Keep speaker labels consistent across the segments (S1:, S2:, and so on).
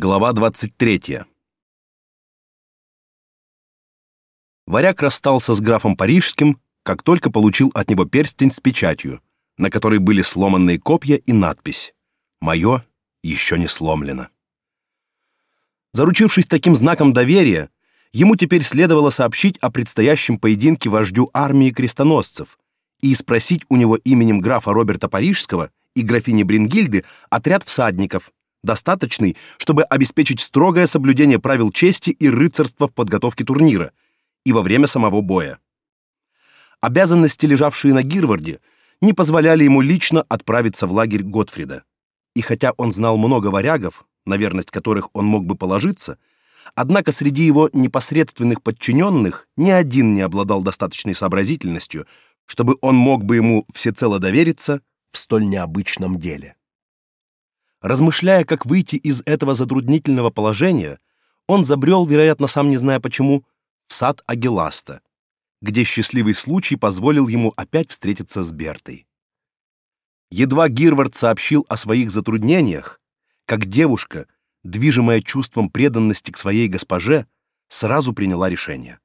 S1: Глава 23. Варяг расстался с графом Парижским, как только получил от него перстень с печатью, на которой были сломанные копья и надпись «Мое еще не сломлено». Заручившись таким знаком доверия, ему теперь следовало сообщить о предстоящем поединке вождю армии крестоносцев и спросить у него именем графа Роберта Парижского и графини Брингильды отряд всадников, достаточный, чтобы обеспечить строгое соблюдение правил чести и рыцарства в подготовке турнира и во время самого боя. Обязанности, лежавшие на Гирварде, не позволяли ему лично отправиться в лагерь Готфрида. И хотя он знал много варягов, на верность которых он мог бы положиться, однако среди его непосредственных подчиненных ни один не обладал достаточной сообразительностью, чтобы он мог бы ему всецело довериться в столь необычном деле. Размышляя, как выйти из этого затруднительного положения, он забрел, вероятно, сам не зная почему, в сад Агиласта, где счастливый случай позволил ему опять встретиться с Бертой. Едва Гирвард сообщил о своих затруднениях, как девушка, движимая чувством преданности к своей госпоже, сразу приняла решение.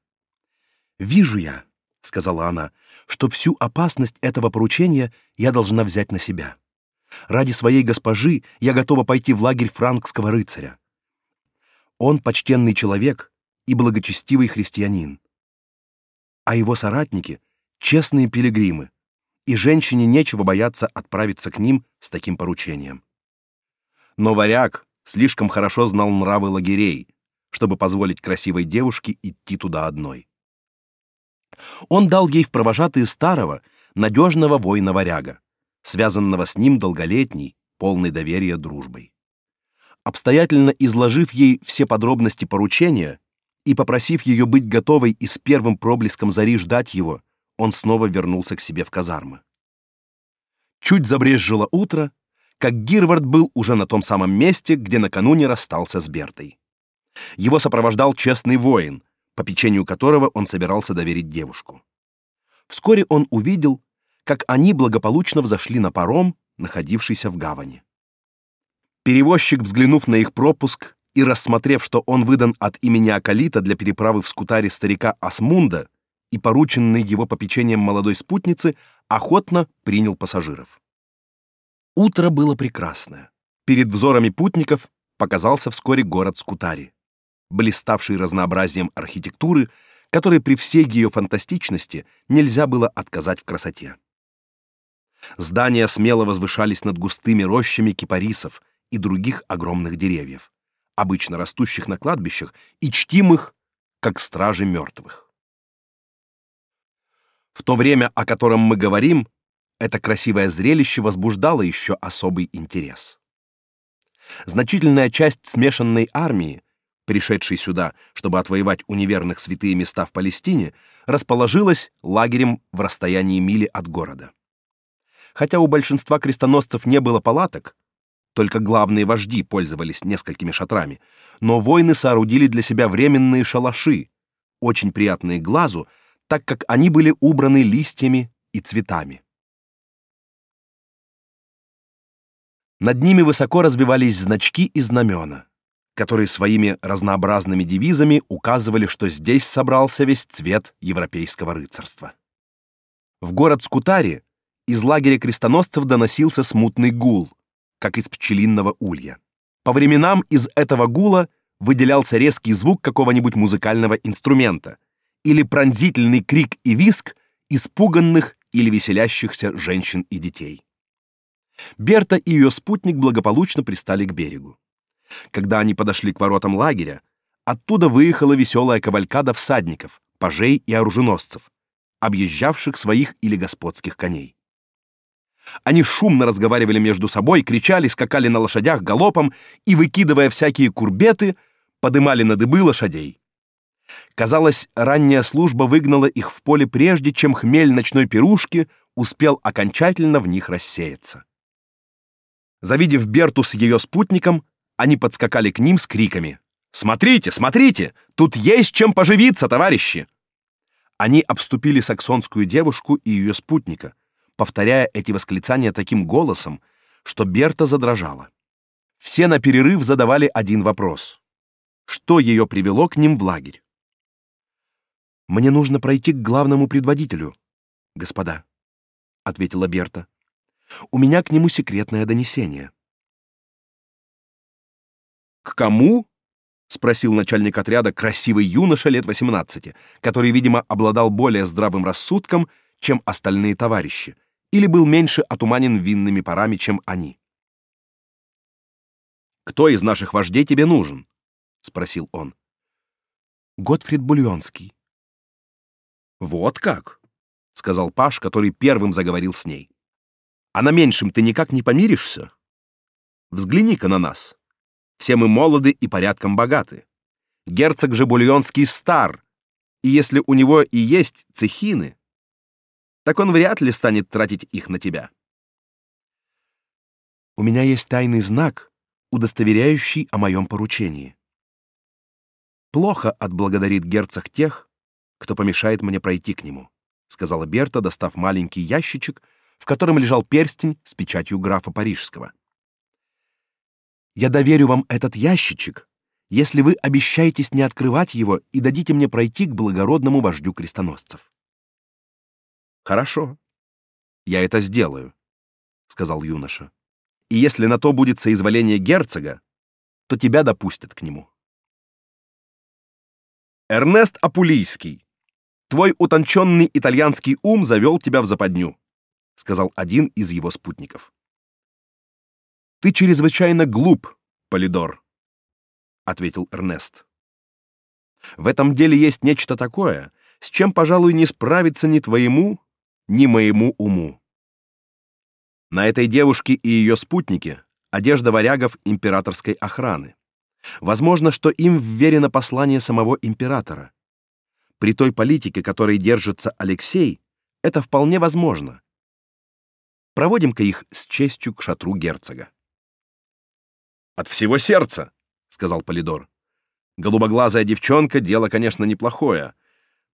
S1: «Вижу я», — сказала она, — «что всю опасность этого поручения я должна взять на себя. Ради своей госпожи я готова пойти в лагерь франкского рыцаря. Он почтенный человек и благочестивый христианин. А его соратники — честные пилигримы, и женщине нечего бояться отправиться к ним с таким поручением. Но варяг слишком хорошо знал нравы лагерей, чтобы позволить красивой девушке идти туда одной. Он дал ей в провожатые старого, надежного воина-варяга, связанного с ним долголетней, полной доверия дружбой. Обстоятельно изложив ей все подробности поручения и попросив ее быть готовой и с первым проблеском зари ждать его, он снова вернулся к себе в казармы. Чуть забрезжило утро, как Гирвард был уже на том самом месте, где накануне расстался с Бертой. Его сопровождал честный воин, по печенью которого он собирался доверить девушку. Вскоре он увидел, как они благополучно взошли на паром, находившийся в гавани. Перевозчик, взглянув на их пропуск и рассмотрев, что он выдан от имени Акалита для переправы в скутаре старика Асмунда и порученный его попечением молодой спутницы, охотно принял пассажиров. Утро было прекрасное. Перед взорами путников показался вскоре город Скутари, блиставший разнообразием архитектуры, которой при всей ее фантастичности нельзя было отказать в красоте. Здания смело возвышались над густыми рощами кипарисов и других огромных деревьев, обычно растущих на кладбищах и чтимых как стражи мертвых. В то время, о котором мы говорим, это красивое зрелище возбуждало еще особый интерес. Значительная часть смешанной армии, пришедшей сюда, чтобы отвоевать у неверных святые места в Палестине, расположилась лагерем в расстоянии мили от города. Хотя у большинства крестоносцев не было палаток, только главные вожди пользовались несколькими шатрами, но воины соорудили для себя временные шалаши, очень приятные глазу, так как они были убраны листьями и цветами. Над ними высоко развивались значки и знамена, которые своими разнообразными девизами указывали, что здесь собрался весь цвет европейского рыцарства. В город Скутари из лагеря крестоносцев доносился смутный гул, как из пчелиного улья. По временам из этого гула выделялся резкий звук какого-нибудь музыкального инструмента или пронзительный крик и визг испуганных или веселящихся женщин и детей. Берта и ее спутник благополучно пристали к берегу. Когда они подошли к воротам лагеря, оттуда выехала веселая кавалькада всадников, пажей и оруженосцев, объезжавших своих или господских коней. Они шумно разговаривали между собой, кричали, скакали на лошадях галопом и, выкидывая всякие курбеты, подымали на дыбы лошадей. Казалось, ранняя служба выгнала их в поле прежде, чем хмель ночной пирушки успел окончательно в них рассеяться. Завидев Берту с ее спутником, они подскакали к ним с криками: "Смотрите, смотрите, тут есть чем поживиться, товарищи!" Они обступили саксонскую девушку и ее спутника, повторяя эти восклицания таким голосом, что Берта задрожала. Все на перерыв задавали один вопрос. Что ее привело к ним в лагерь? «Мне нужно пройти к главному предводителю, господа», — ответила Берта. «У меня к нему секретное донесение». «К кому?» — спросил начальник отряда красивый юноша лет 18, который, видимо, обладал более здравым рассудком, чем остальные товарищи, или был меньше отуманен винными парами, чем они. «Кто из наших вождей тебе нужен?» — спросил он. «Готфрид Бульонский». «Вот как?» — сказал Паш, который первым заговорил с ней. «А на меньшем ты никак не помиришься? Взгляни-ка на нас. Все мы молоды и порядком богаты. Герцог же Бульонский стар, и если у него и есть цехины, так он вряд ли станет тратить их на тебя. У меня есть тайный знак, удостоверяющий о моем поручении. Плохо отблагодарит герцог тех, кто помешает мне пройти к нему, сказала Берта, достав маленький ящичек, в котором лежал перстень с печатью графа Парижского. Я доверю вам этот ящичек, если вы обещаетесь не открывать его и дадите мне пройти к благородному вождю крестоносцев. Хорошо. Я это сделаю, сказал юноша. И если на то будет соизволение герцога, то тебя допустят к нему. Эрнест Апулийский, твой утонченный итальянский ум завел тебя в западню, сказал один из его спутников. Ты чрезвычайно глуп, Полидор, ответил Эрнест. В этом деле есть нечто такое, с чем, пожалуй, не справиться ни твоему, ни моему уму. На этой девушке и ее спутнике одежда варягов императорской охраны. Возможно, что им вверено послание самого императора. При той политике, которой держится Алексей, это вполне возможно. Проводим-ка их с честью к шатру герцога. От всего сердца, сказал Полидор. Голубоглазая девчонка дело, конечно, неплохое,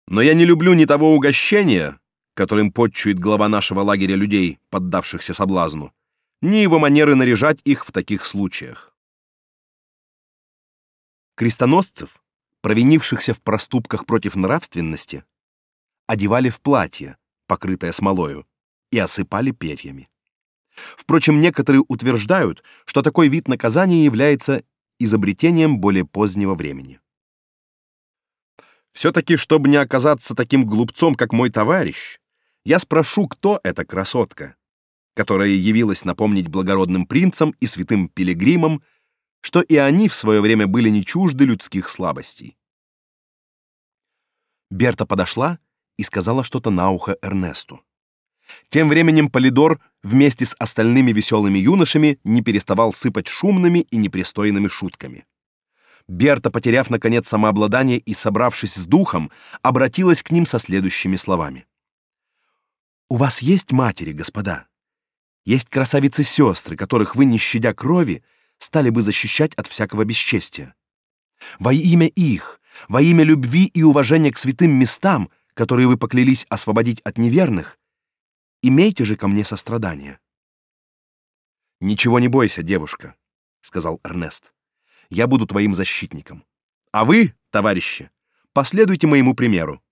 S1: но я не люблю ни того угощения, которым подчует глава нашего лагеря людей, поддавшихся соблазну, ни его манеры наряжать их в таких случаях. Крестоносцев, провинившихся в проступках против нравственности, одевали в платье, покрытое смолою, и осыпали перьями. Впрочем, некоторые утверждают, что такой вид наказания является изобретением более позднего времени. Все-таки, чтобы не оказаться таким глупцом, как мой товарищ, я спрошу, кто эта красотка, которая явилась напомнить благородным принцам и святым пилигримам, что и они в свое время были не чужды людских слабостей. Берта подошла и сказала что-то на ухо Эрнесту. Тем временем Полидор вместе с остальными веселыми юношами не переставал сыпать шумными и непристойными шутками. Берта, потеряв наконец самообладание и собравшись с духом, обратилась к ним со следующими словами: У вас есть матери, господа? Есть красавицы-сестры, которых вы, не щадя крови, стали бы защищать от всякого бесчестия. Во имя их, во имя любви и уважения к святым местам, которые вы поклялись освободить от неверных, Имейте же ко мне сострадание. Ничего не бойся, девушка, сказал Эрнест. Я буду твоим защитником. А вы, товарищи, последуйте моему примеру.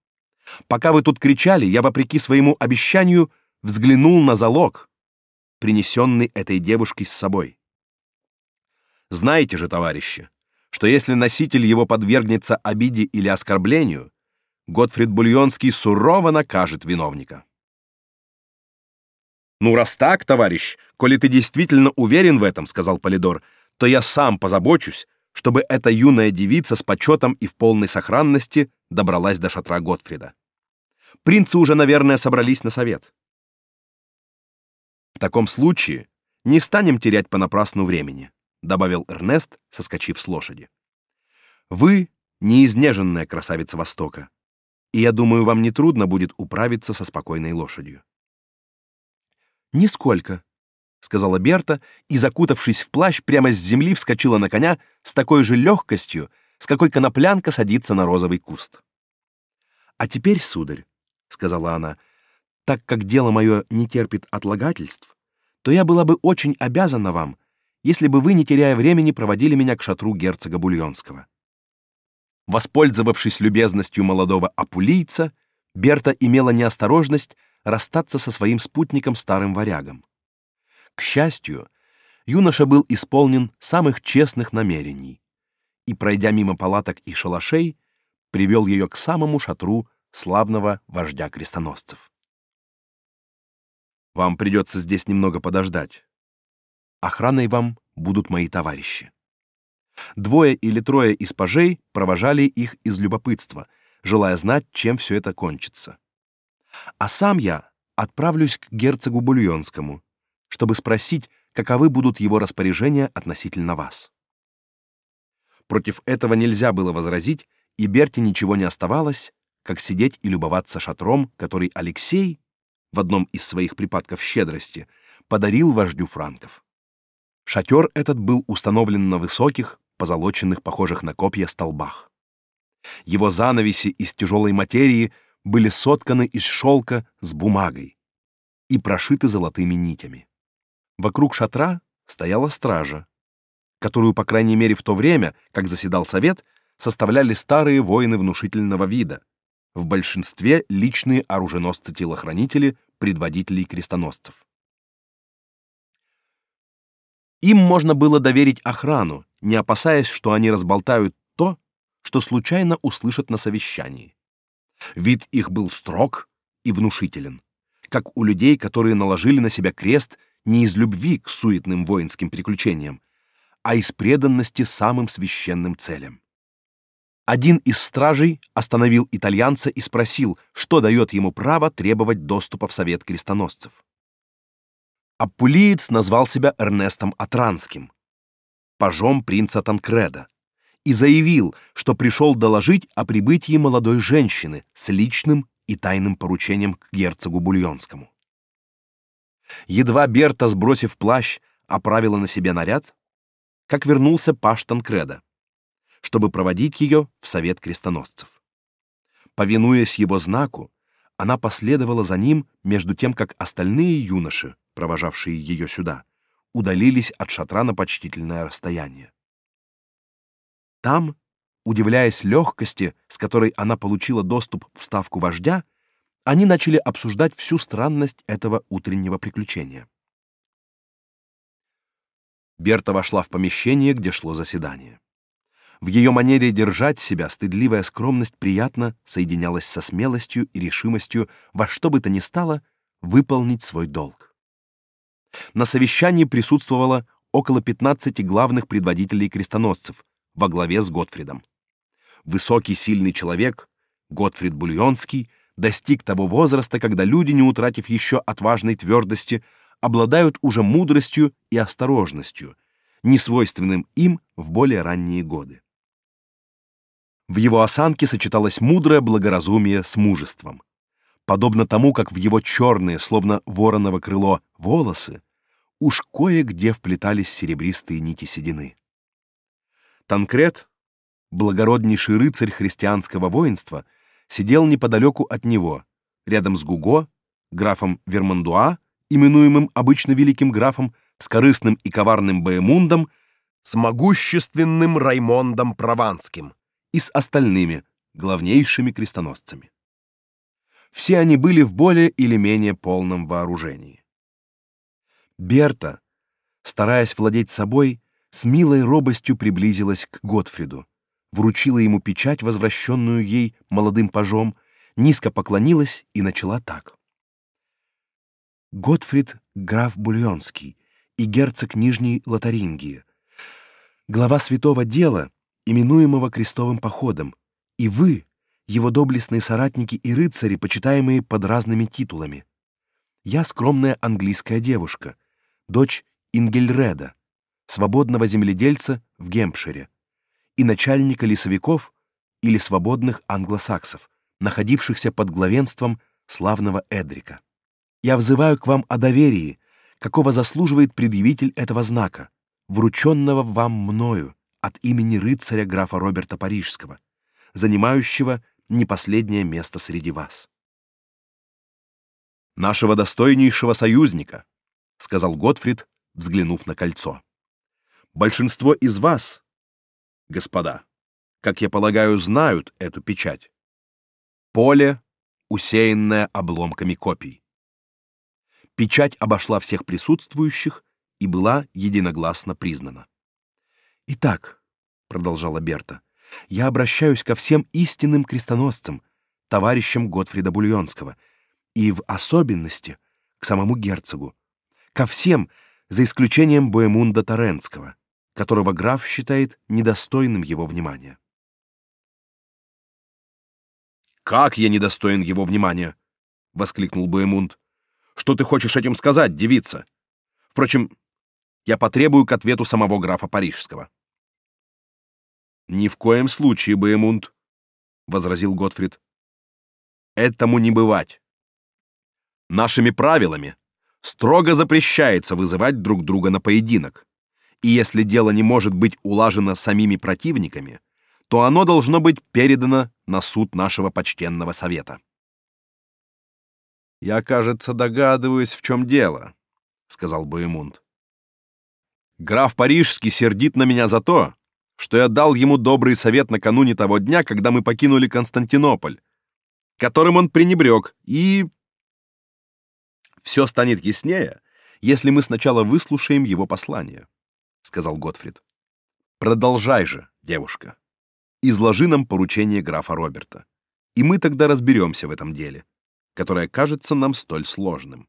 S1: Пока вы тут кричали, я вопреки своему обещанию взглянул на залог, принесенный этой девушкой с собой. Знаете же, товарищи, что если носитель его подвергнется обиде или оскорблению, Готфрид Бульонский сурово накажет виновника. Ну раз так, товарищ, коли ты действительно уверен в этом, сказал Полидор, то я сам позабочусь, чтобы эта юная девица с почетом и в полной сохранности добралась до шатра Готфрида. Принцы уже, наверное, собрались на совет. В таком случае не станем терять понапрасну времени, добавил Эрнест, соскочив с лошади. Вы неизнеженная красавица Востока, и я думаю, вам не трудно будет управиться со спокойной лошадью. Нисколько, сказала Берта и, закутавшись в плащ, прямо с земли вскочила на коня с такой же легкостью, с какой коноплянка садится на розовый куст. А теперь, сударь, сказала она, так как дело мое не терпит отлагательств, то я была бы очень обязана вам, если бы вы, не теряя времени, проводили меня к шатру герцога Бульонского. Воспользовавшись любезностью молодого апулийца, Берта имела неосторожность расстаться со своим спутником старым варягом. К счастью, юноша был исполнен самых честных намерений и, пройдя мимо палаток и шалашей, привел ее к самому шатру славного вождя крестоносцев. Вам придется здесь немного подождать. Охраной вам будут мои товарищи. Двое или трое из пажей провожали их из любопытства, желая знать, чем все это кончится. А сам я отправлюсь к герцогу Бульонскому, чтобы спросить, каковы будут его распоряжения относительно вас. Против этого нельзя было возразить, и Берте ничего не оставалось, как сидеть и любоваться шатром, который Алексей в одном из своих припадков щедрости подарил вождю франков. Шатер этот был установлен на высоких, позолоченных, похожих на копья, столбах. Его занавеси из тяжелой материи были сотканы из шелка с бумагой и прошиты золотыми нитями. Вокруг шатра стояла стража, которую, по крайней мере, в то время, как заседал совет, составляли старые воины внушительного вида, в большинстве личные оруженосцы-телохранители предводителей крестоносцев. Им можно было доверить охрану, не опасаясь, что они разболтают то, что случайно услышат на совещании. Вид их был строг и внушителен, как у людей, которые наложили на себя крест не из любви к суетным воинским приключениям, а из преданности самым священным целям. Один из стражей остановил итальянца и спросил, что дает ему право требовать доступа в совет крестоносцев. Аппулиец назвал себя Эрнестом Атранским, пажом принца Танкреда, и заявил, что пришел доложить о прибытии молодой женщины с личным и тайным поручением к герцогу Бульонскому. Едва Берта, сбросив плащ, оправила на себе наряд, как вернулся паж Танкреда, чтобы проводить ее в совет крестоносцев. Повинуясь его знаку, она последовала за ним между тем, как остальные юноши, провожавшие ее сюда, удалились от шатра на почтительное расстояние. Там, удивляясь легкости, с которой она получила доступ в ставку вождя, они начали обсуждать всю странность этого утреннего приключения. Берта вошла в помещение, где шло заседание. В ее манере держать себя стыдливая скромность приятно соединялась со смелостью и решимостью во что бы то ни стало выполнить свой долг. На совещании присутствовало около 15 главных предводителей крестоносцев во главе с Готфридом. Высокий, сильный человек, Готфрид Бульонский, достиг того возраста, когда люди, не утратив еще отважной твердости, обладают уже мудростью и осторожностью, несвойственным им в более ранние годы. В его осанке сочеталось мудрое благоразумие с мужеством. Подобно тому, как в его черные, словно вороново крыло, волосы, уж кое-где вплетались серебристые нити седины. Танкрет, благороднейший рыцарь христианского воинства, сидел неподалеку от него, рядом с Гуго, графом Вермандуа, именуемым обычно великим графом, с корыстным и коварным Боемундом, с могущественным Раймондом Прованским и с остальными главнейшими крестоносцами. Все они были в более или менее полном вооружении. Берта, стараясь владеть собой, с милой робостью приблизилась к Готфриду, вручила ему печать, возвращенную ей молодым пажом, низко поклонилась и начала так: Готфрид граф Бульонский и герцог Нижней Лотарингии, глава святого дела, именуемого крестовым походом, и вы, его доблестные соратники и рыцари, почитаемые под разными титулами. Я скромная английская девушка, дочь Ингельреда, свободного земледельца в Гемпшире и начальника лесовиков или свободных англосаксов, находившихся под главенством славного Эдрика. Я взываю к вам о доверии, какого заслуживает предъявитель этого знака, врученного вам мною от имени рыцаря графа Роберта Парижского, занимающего не последнее место среди вас. Нашего достойнейшего союзника, сказал Готфрид, взглянув на кольцо. Большинство из вас, господа, как я полагаю, знают эту печать. Поле, усеянное обломками копий. Печать обошла всех присутствующих и была единогласно признана. Итак, продолжала Берта, я обращаюсь ко всем истинным крестоносцам, товарищам Готфрида Бульонского, и в особенности к самому герцогу, ко всем, за исключением Боемунда Торрентского, которого граф считает недостойным его внимания. «Как я недостоин его внимания?» — воскликнул Боемунд. «Что ты хочешь этим сказать, девица? Впрочем, я потребую к ответу самого графа Парижского». «Ни в коем случае, Боемунд», — возразил Готфрид. «Этому не бывать. Нашими правилами строго запрещается вызывать друг друга на поединок. И если дело не может быть улажено самими противниками, то оно должно быть передано на суд нашего почтенного совета. Я, кажется, догадываюсь, в чем дело, сказал Боемунд. Граф Парижский сердит на меня за то, что я дал ему добрый совет накануне того дня, когда мы покинули Константинополь, которым он пренебрег, и все станет яснее, если мы сначала выслушаем его послание, сказал Готфрид. Продолжай же, девушка. Изложи нам поручение графа Роберта, и мы тогда разберемся в этом деле, которое кажется нам столь сложным.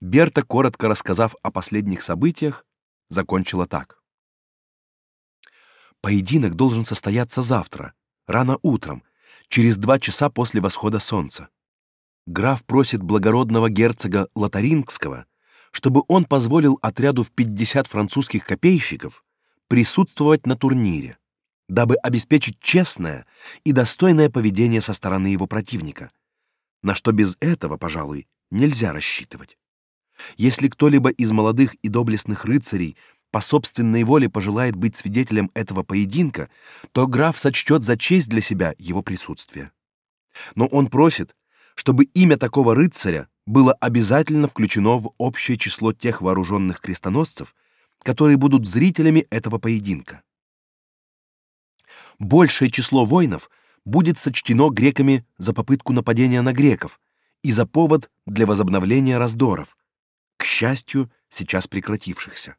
S1: Берта, коротко рассказав о последних событиях, закончила так: Поединок должен состояться завтра, рано утром, через два часа после восхода солнца. Граф просит благородного герцога Лотарингского, чтобы он позволил отряду в 50 французских копейщиков присутствовать на турнире дабы обеспечить честное и достойное поведение со стороны его противника, на что без этого, пожалуй, нельзя рассчитывать. Если кто-либо из молодых и доблестных рыцарей по собственной воле пожелает быть свидетелем этого поединка, то граф сочтет за честь для себя его присутствие. Но он просит, чтобы имя такого рыцаря было обязательно включено в общее число тех вооруженных крестоносцев, которые будут зрителями этого поединка большее число воинов будет сочтено греками за попытку нападения на греков и за повод для возобновления раздоров, к счастью, сейчас прекратившихся.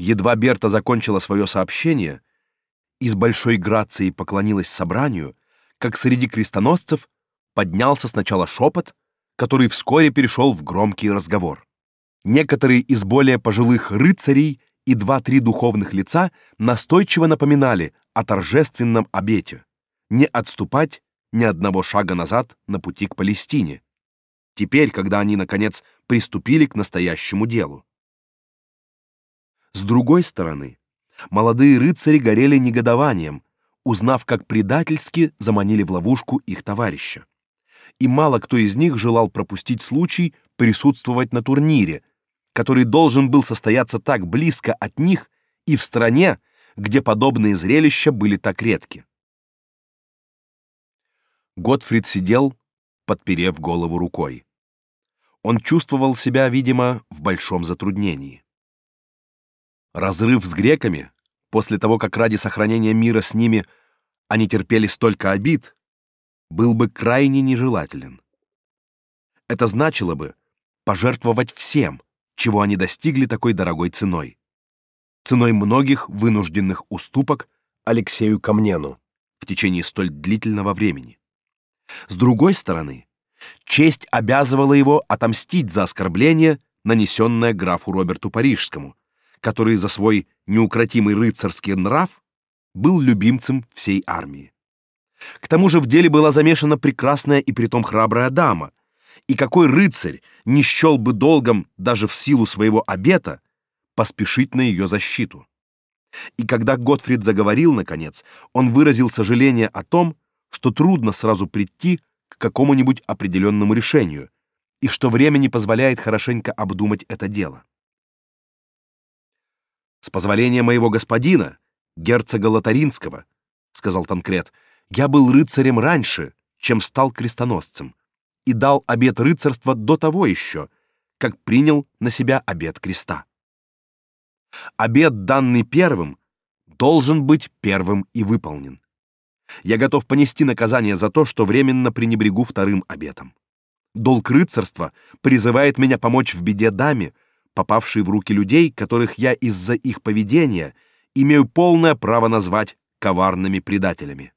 S1: Едва Берта закончила свое сообщение и с большой грацией поклонилась собранию, как среди крестоносцев поднялся сначала шепот, который вскоре перешел в громкий разговор. Некоторые из более пожилых рыцарей и два-три духовных лица настойчиво напоминали о торжественном обете не отступать ни одного шага назад на пути к Палестине. Теперь, когда они наконец приступили к настоящему делу. С другой стороны, молодые рыцари горели негодованием, узнав, как предательски заманили в ловушку их товарища. И мало кто из них желал пропустить случай присутствовать на турнире, который должен был состояться так близко от них и в стране, где подобные зрелища были так редки. Готфрид сидел, подперев голову рукой. Он чувствовал себя, видимо, в большом затруднении. Разрыв с греками, после того, как ради сохранения мира с ними они терпели столько обид, был бы крайне нежелателен. Это значило бы пожертвовать всем, чего они достигли такой дорогой ценой ценой многих вынужденных уступок Алексею Камнену в течение столь длительного времени. С другой стороны, честь обязывала его отомстить за оскорбление, нанесенное графу Роберту Парижскому, который за свой неукротимый рыцарский нрав был любимцем всей армии. К тому же в деле была замешана прекрасная и притом храбрая дама, и какой рыцарь не счел бы долгом даже в силу своего обета поспешить на ее защиту. И когда Готфрид заговорил наконец, он выразил сожаление о том, что трудно сразу прийти к какому-нибудь определенному решению, и что время не позволяет хорошенько обдумать это дело. С позволения моего господина, герцога Лотаринского, сказал Танкрет, я был рыцарем раньше, чем стал крестоносцем, и дал обет рыцарства до того еще, как принял на себя обет креста. Обет, данный первым, должен быть первым и выполнен. Я готов понести наказание за то, что временно пренебрегу вторым обетом. Долг рыцарства призывает меня помочь в беде даме, попавшей в руки людей, которых я из-за их поведения имею полное право назвать коварными предателями.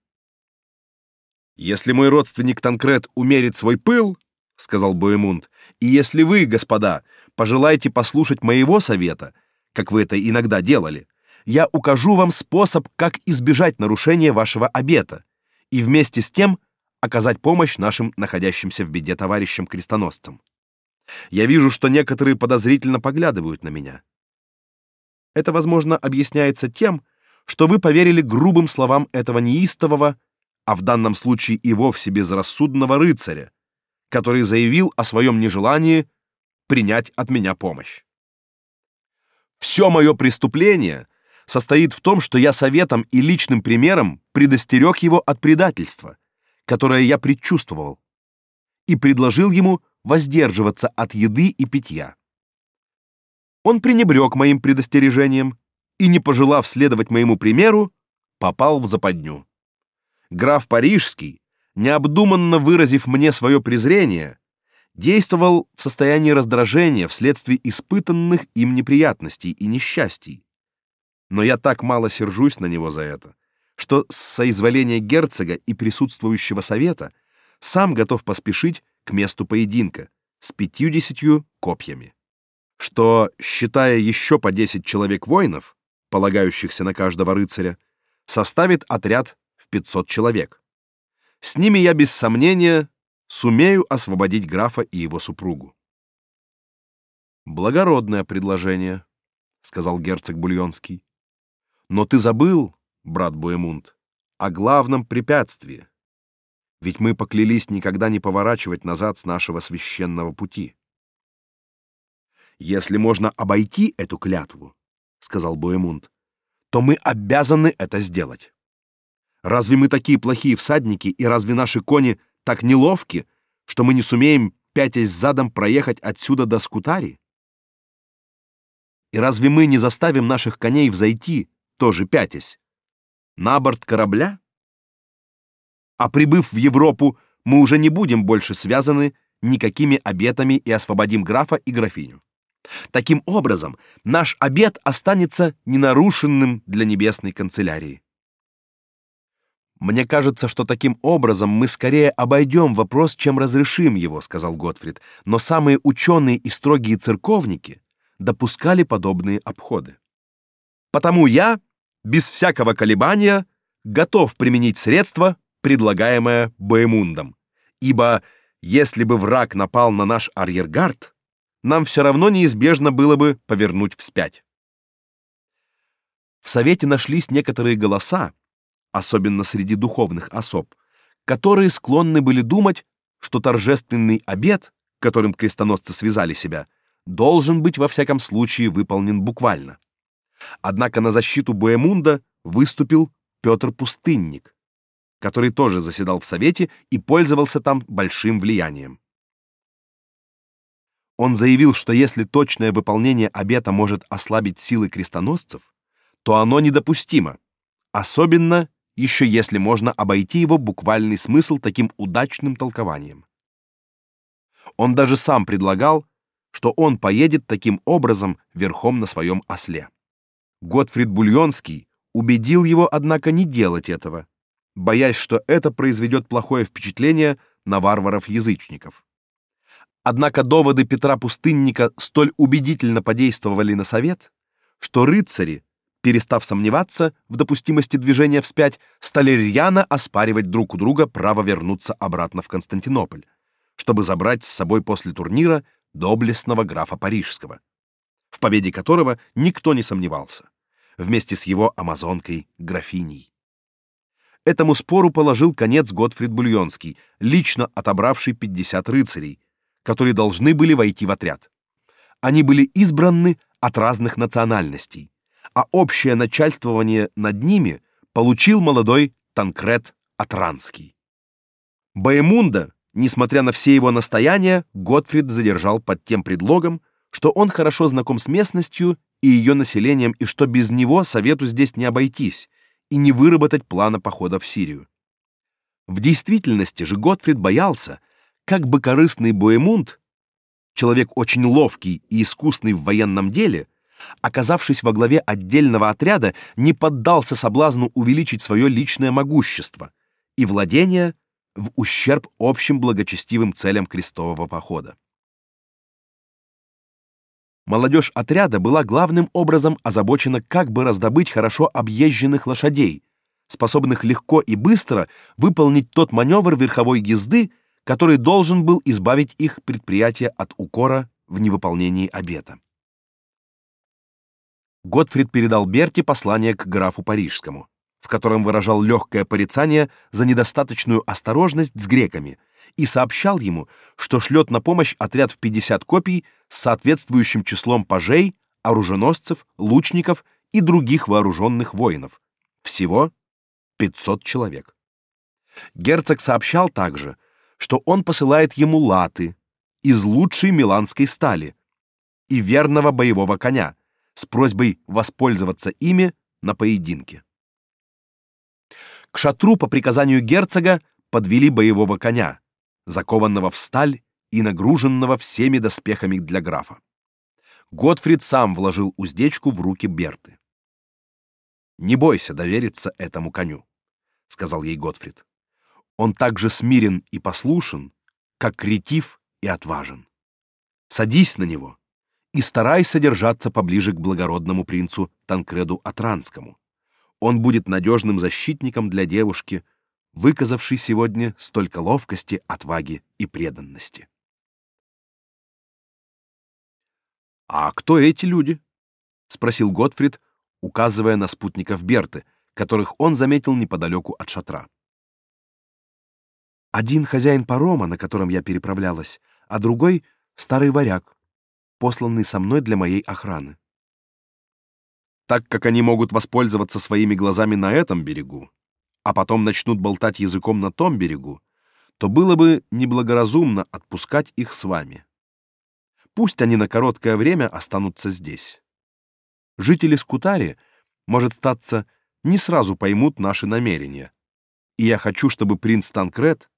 S1: Если мой родственник Танкрет умерит свой пыл, сказал Боемунд, и если вы, господа, пожелаете послушать моего совета, как вы это иногда делали, я укажу вам способ, как избежать нарушения вашего обета и вместе с тем оказать помощь нашим находящимся в беде товарищам-крестоносцам. Я вижу, что некоторые подозрительно поглядывают на меня. Это, возможно, объясняется тем, что вы поверили грубым словам этого неистового, а в данном случае и вовсе безрассудного рыцаря, который заявил о своем нежелании принять от меня помощь. Все мое преступление состоит в том, что я советом и личным примером предостерег его от предательства, которое я предчувствовал, и предложил ему воздерживаться от еды и питья. Он пренебрег моим предостережением и, не пожелав следовать моему примеру, попал в западню. Граф Парижский, необдуманно выразив мне свое презрение, действовал в состоянии раздражения вследствие испытанных им неприятностей и несчастий. Но я так мало сержусь на него за это, что с соизволения герцога и присутствующего совета сам готов поспешить к месту поединка с пятьюдесятью копьями, что, считая еще по десять человек воинов, полагающихся на каждого рыцаря, составит отряд в пятьсот человек. С ними я без сомнения сумею освободить графа и его супругу. Благородное предложение, сказал герцог Бульонский. Но ты забыл, брат Буэмунд, о главном препятствии. Ведь мы поклялись никогда не поворачивать назад с нашего священного пути. Если можно обойти эту клятву, сказал Буэмунд, то мы обязаны это сделать. Разве мы такие плохие всадники и разве наши кони так неловки, что мы не сумеем пятясь задом проехать отсюда до Скутари? И разве мы не заставим наших коней взойти, тоже пятясь, на борт корабля? А прибыв в Европу, мы уже не будем больше связаны никакими обетами и освободим графа и графиню. Таким образом, наш обет останется ненарушенным для небесной канцелярии. Мне кажется, что таким образом мы скорее обойдем вопрос, чем разрешим его, сказал Готфрид. Но самые ученые и строгие церковники допускали подобные обходы. Потому я без всякого колебания готов применить средство, предлагаемое Боемундом. Ибо если бы враг напал на наш арьергард, нам все равно неизбежно было бы повернуть вспять. В совете нашлись некоторые голоса, особенно среди духовных особ, которые склонны были думать, что торжественный обет, которым крестоносцы связали себя, должен быть во всяком случае выполнен буквально. Однако на защиту Боемунда выступил Петр Пустынник, который тоже заседал в совете и пользовался там большим влиянием. Он заявил, что если точное выполнение обета может ослабить силы крестоносцев, то оно недопустимо, особенно еще если можно обойти его буквальный смысл таким удачным толкованием. Он даже сам предлагал, что он поедет таким образом верхом на своем осле. Готфрид Бульонский убедил его, однако, не делать этого, боясь, что это произведет плохое впечатление на варваров-язычников. Однако доводы Петра Пустынника столь убедительно подействовали на совет, что рыцари, перестав сомневаться в допустимости движения вспять, стали рьяно оспаривать друг у друга право вернуться обратно в Константинополь, чтобы забрать с собой после турнира доблестного графа Парижского, в победе которого никто не сомневался вместе с его амазонкой графиней. Этому спору положил конец Готфрид Бульонский, лично отобравший 50 рыцарей, которые должны были войти в отряд. Они были избраны от разных национальностей, а общее начальствование над ними получил молодой Танкрет Атранский. Боемунда, несмотря на все его настояния, Готфрид задержал под тем предлогом, что он хорошо знаком с местностью и ее населением, и что без него совету здесь не обойтись и не выработать плана похода в Сирию. В действительности же Готфрид боялся, как бы корыстный Боемунд, человек очень ловкий и искусный в военном деле, оказавшись во главе отдельного отряда, не поддался соблазну увеличить свое личное могущество и владение в ущерб общим благочестивым целям крестового похода. Молодежь отряда была главным образом озабочена, как бы раздобыть хорошо объезженных лошадей, способных легко и быстро выполнить тот маневр верховой езды, который должен был избавить их предприятие от укора в невыполнении обета. Готфрид передал Берти послание к графу Парижскому, в котором выражал легкое порицание за недостаточную осторожность с греками и сообщал ему, что шлет на помощь отряд в 50 копий с соответствующим числом пажей, оруженосцев, лучников и других вооруженных воинов. Всего 500 человек. Герцог сообщал также, что он посылает ему латы из лучшей миланской стали и верного боевого коня с просьбой воспользоваться ими на поединке. К шатру по приказанию герцога подвели боевого коня, закованного в сталь и нагруженного всеми доспехами для графа. Готфрид сам вложил уздечку в руки Берты. «Не бойся довериться этому коню», — сказал ей Готфрид. «Он так же смирен и послушен, как ретив и отважен. Садись на него и старайся держаться поближе к благородному принцу Танкреду Атранскому. Он будет надежным защитником для девушки, выказавшей сегодня столько ловкости, отваги и преданности. А кто эти люди? спросил Готфрид, указывая на спутников Берты, которых он заметил неподалеку от шатра. Один хозяин парома, на котором я переправлялась, а другой старый варяг, посланный со мной для моей охраны. Так как они могут воспользоваться своими глазами на этом берегу, а потом начнут болтать языком на том берегу, то было бы неблагоразумно отпускать их с вами. Пусть они на короткое время останутся здесь. Жители Скутари, может статься, не сразу поймут наши намерения. И я хочу, чтобы принц Танкред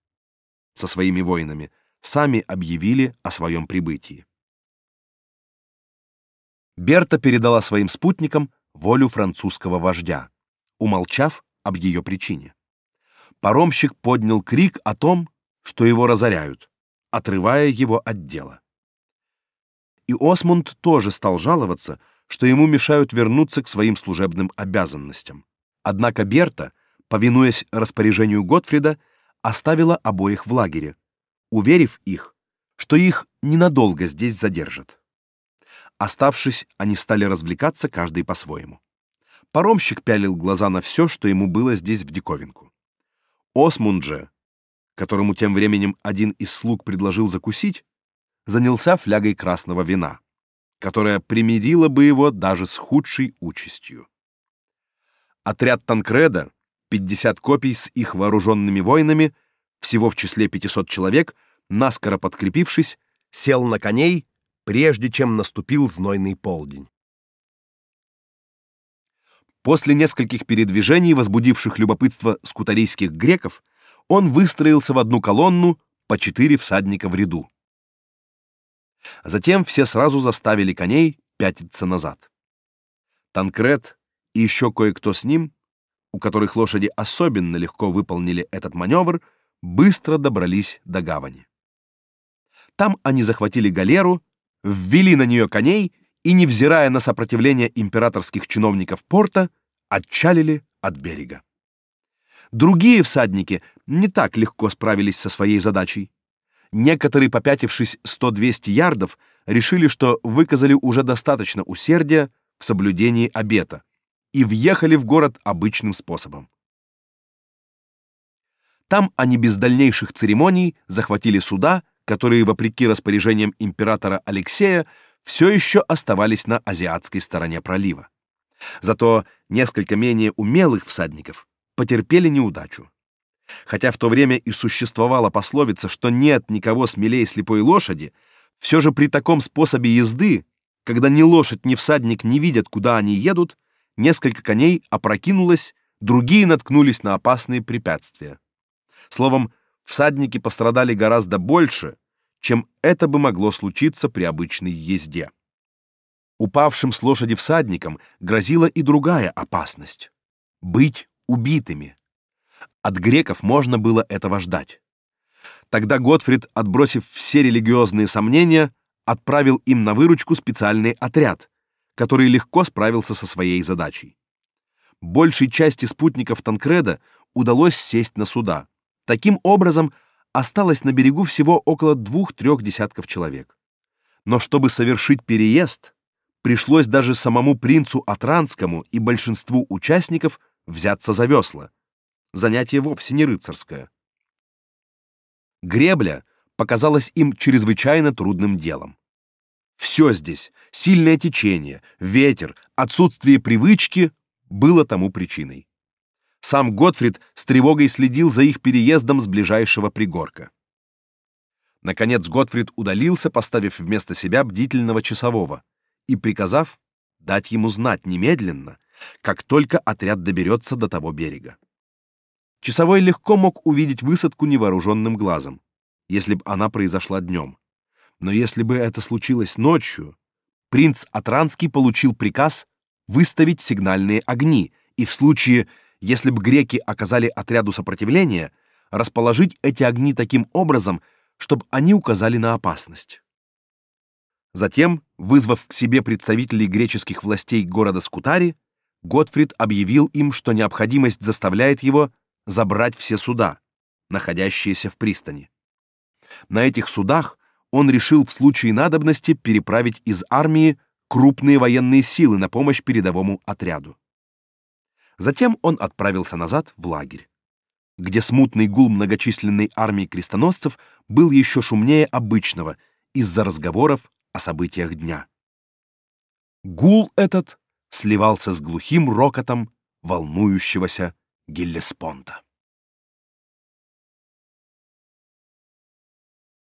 S1: со своими воинами сами объявили о своем прибытии. Берта передала своим спутникам волю французского вождя, умолчав об ее причине. Паромщик поднял крик о том, что его разоряют, отрывая его от дела. И Осмунд тоже стал жаловаться, что ему мешают вернуться к своим служебным обязанностям. Однако Берта, повинуясь распоряжению Готфрида, оставила обоих в лагере, уверив их, что их ненадолго здесь задержат. Оставшись, они стали развлекаться каждый по-своему. Паромщик пялил глаза на все, что ему было здесь в диковинку. Осмунд же, которому тем временем один из слуг предложил закусить, занялся флягой красного вина, которая примирила бы его даже с худшей участью. Отряд Танкреда, 50 копий с их вооруженными воинами, всего в числе 500 человек, наскоро подкрепившись, сел на коней прежде чем наступил знойный полдень. После нескольких передвижений, возбудивших любопытство скутарийских греков, он выстроился в одну колонну по четыре всадника в ряду. Затем все сразу заставили коней пятиться назад. Танкред и еще кое-кто с ним, у которых лошади особенно легко выполнили этот маневр, быстро добрались до гавани. Там они захватили галеру ввели на нее коней и, невзирая на сопротивление императорских чиновников порта, отчалили от берега. Другие всадники не так легко справились со своей задачей. Некоторые, попятившись 100-200 ярдов, решили, что выказали уже достаточно усердия в соблюдении обета и въехали в город обычным способом. Там они без дальнейших церемоний захватили суда которые, вопреки распоряжениям императора Алексея, все еще оставались на азиатской стороне пролива. Зато несколько менее умелых всадников потерпели неудачу. Хотя в то время и существовала пословица, что нет никого смелее слепой лошади, все же при таком способе езды когда ни лошадь, ни всадник не видят, куда они едут, несколько коней опрокинулось, другие наткнулись на опасные препятствия. Словом, всадники пострадали гораздо больше, чем это бы могло случиться при обычной езде. Упавшим с лошади всадникам грозила и другая опасность — быть убитыми. От греков можно было этого ждать. Тогда Готфрид, отбросив все религиозные сомнения, отправил им на выручку специальный отряд, который легко справился со своей задачей. Большей части спутников Танкреда удалось сесть на суда. Таким образом, осталось на берегу всего около двух-трех десятков человек. Но чтобы совершить переезд, пришлось даже самому принцу Атранскому и большинству участников взяться за весла. Занятие вовсе не рыцарское. Гребля — показалось им чрезвычайно трудным делом. Все здесь, сильное течение, ветер, отсутствие привычки было тому причиной. Сам Готфрид с тревогой следил за их переездом с ближайшего пригорка. Наконец Готфрид удалился, поставив вместо себя бдительного часового и приказав дать ему знать немедленно, как только отряд доберется до того берега. Часовой легко мог увидеть высадку невооруженным глазом если бы она произошла днем. Но если бы это случилось ночью, принц Атранский получил приказ выставить сигнальные огни и в случае, если бы греки оказали отряду сопротивление, расположить эти огни таким образом, чтобы они указали на опасность. Затем, вызвав к себе представителей греческих властей города Скутари, Готфрид объявил им, что необходимость заставляет его забрать все суда, находящиеся в пристани. На этих судах он решил в случае надобности переправить из армии крупные военные силы на помощь передовому отряду. Затем он отправился назад в лагерь, где смутный гул многочисленной армии крестоносцев был еще шумнее обычного из-за разговоров о событиях дня. Гул этот сливался с глухим рокотом волнующегося Геллеспонта.